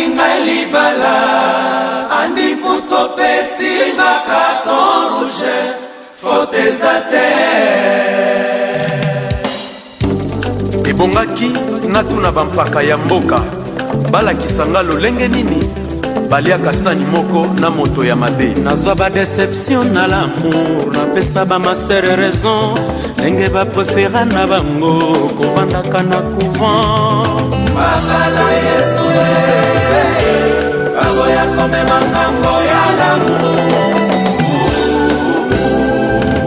kolinga libala andi mputo mpe singa karton rouge fote eza te ebongaki natuna bampaka ya mboka balakisanga lolenge nini baliaka sani moko na moto ya mabe nazwa badeception na lamour napesa bamaster raison ndenge baprefera na bango kovandaka na couvent babala yesu eh, baboya komema ngambo ya lamour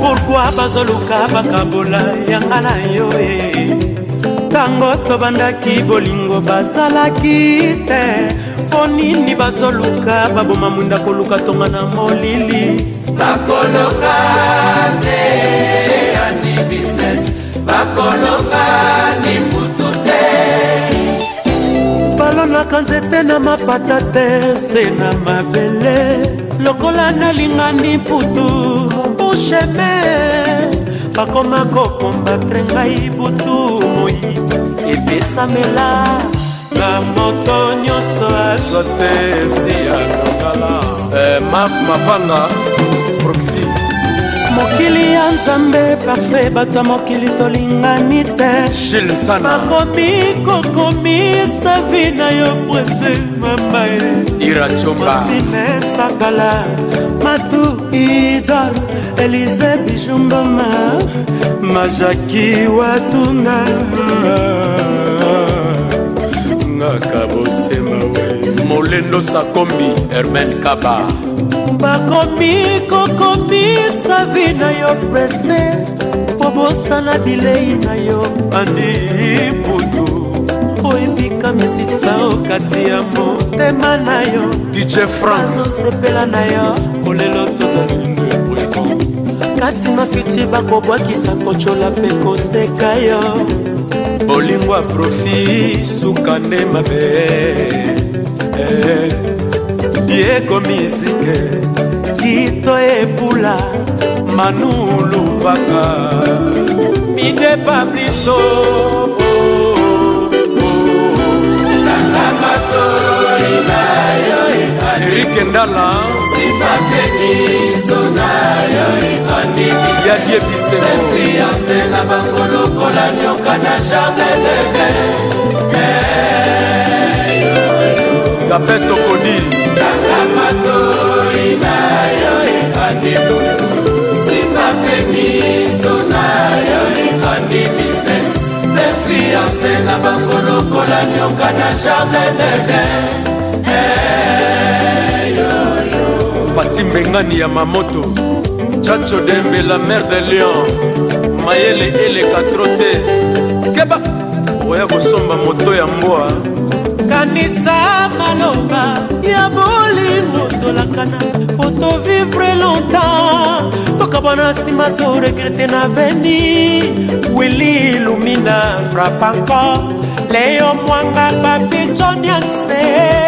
pourkua bazoluka bakabola yanga na yo ye eh? ntango tobandaki bolingo bazalaki te mpo nini bazoluka baboma mwinda koluka tonga na molili bakoloka te ani business bakoloka ni butu te balonaka nzete na mapata te se na mabele lokola nalingani putu busheme bakoma kokombatre ngai butu moi epesamela na moto nyonso azwa te esiya kongala eh, maf mavanda proxi mokili ya nzambe parfe bato ya mokili tolingani te bakomi kokomisa vi na yo prese mama e. iracombasinetsakala matu idol elize bijumboma majaki watuna nanga bosemawe molendo sakombi hermen kaba bakomi kokomisa vi na yo prese mpo bosala bilei na yo andi putu oyebika misisa okati ya motema na yo dije franc azosepela na yo kolelo tozalingo ya poison kasi mafitie bakobwakisa kocola mpe koseka yo bolingo aprofi suka nde mabe eh, dieko misike kito epula manuluvaka mide pablito oh, oh, oh. erike ndala yadie bisekofiance na bango lokola nyoka na jardinebe kapeto kodi tanga matoi na yo ekandi butu simba mpe miso na yo ekandi bisnes mpe fiance na bango lokola nyoka na jardinebe toti mbengani ya mamoto chacho dembe la mare de lion mayele eleka tro te keba oya kosomba moto ya mbwa kanisa maloba ya bolingo tolakana po tovivre longtemps tokabwana nsima toregrete na veni wili lumina frapanko leyo mwanga papi jonianse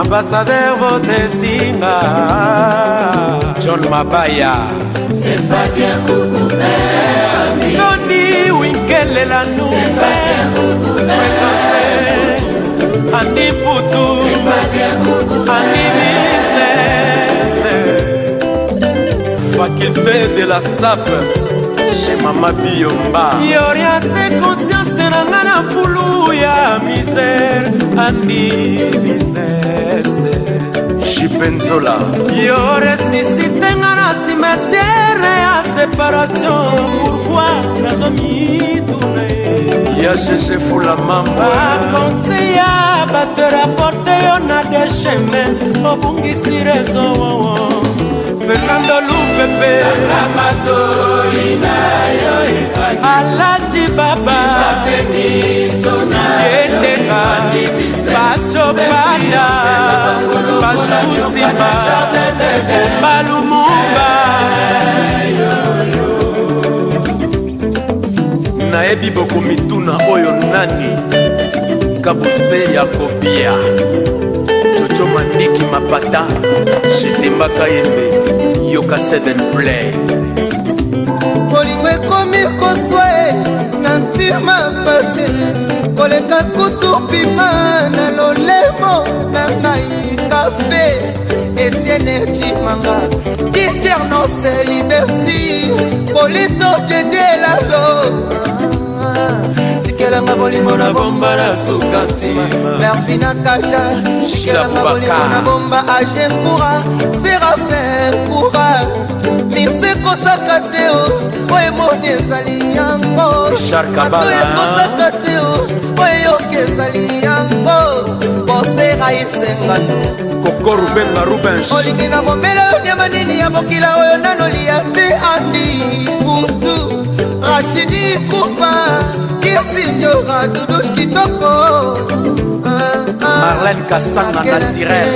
ambassadeur votesinga john mabaya toni winkelela nufe fréquence andi putu andi business faculté de la sape chez mama biomba yoriate conscience na nga na fulu ya mi andi business shipenzola yo resusitenga na cimetiere ya separation pourkui nazomituna ye ya gg fulamamba bakonseya baterapporte yo na de chemin obungisi rezo wowo fernando lupepe alaji baba yendenga bato banda basusima balumumba nayebi bokomituna oyo nani kabuse ya kobia sergio mandiki mapata jetembaka yembe yoka seden play bolingo ekomi koswa e, na ntima pasi koleka kutu mpima na lolemo na ngai kafe etiene cimanga diternose liberti kolito jejelalo shikelanga bolingo na bomba na suka ntima mervina kasha shikelanga bolingo na bomba age kura serafin kura misekosaka te o po emoni ezali yango ato ekosaka te o po eyoka ezali yango bosera esenga kokorubenga rubens olingi na momela oyo nyama nini ya mokila oyo nanolia te andi kutu rashidi kupa signora dudush kitoko marlène kasanga naturel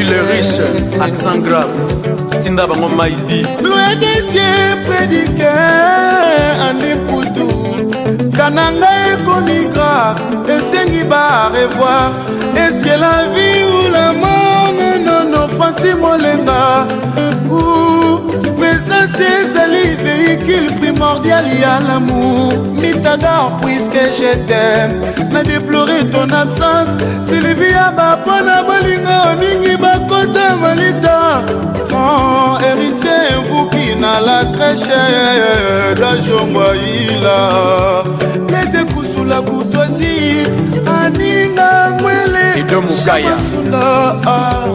ile riche accent grave tinda bango maidi loedesie prédike andiputu kananga ekomi grave esengi ba revoir eske la vie ou la mort nenono franci molenga molécule primordiale, il y a l'amour. Mitador, puisque je t'aime, m'a déploré ton absence. Sylvia, bapona, bolingo, mingi, bakota, malita. Mon héritier, vous qui n'a la crèche, d'Ajongoïla. Les écousses la coutoisie, Aninga, Mwele, Edo Moukaya. Ah,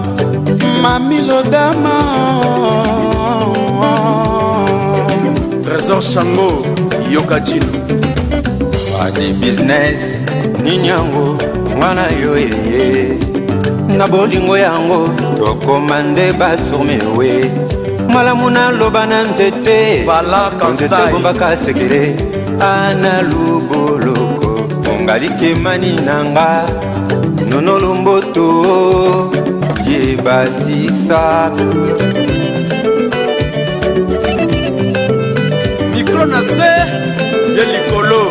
Mami Lodama. trésor sango yoka jino adi business nini yango mwana yo yeye na bolingo yango tokoma nde basurmewe malamu naloba na nzete nzete ebombaka sekele ana luboloko ongalikemani na nga nono lomboto jebasisa na se ye likolo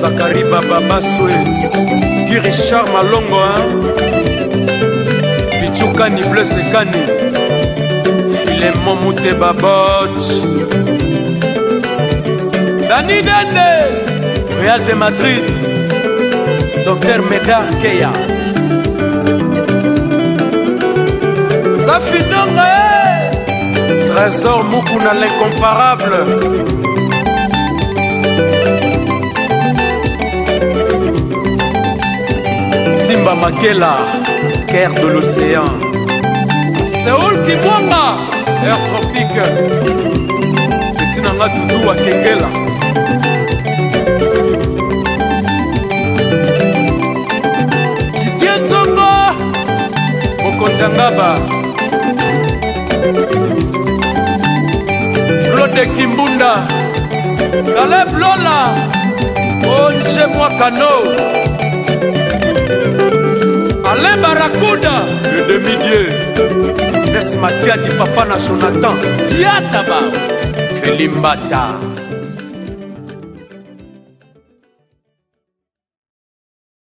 zakari bababaswe di richard malongo pichukani blesekani filemon muteba bot dani dende real de madrid dr medar keya safidonga eh? trésor mukuna l'incomparable makela cœur de l'océan seoul kibwanga air tropique peti nanga dudu akengela didie nzongo mokonzi angaba claude kimbunda kaleb lola onje mwakano barakuda le demi-dieu nesmatia di papa na jonathan tiataba felimbata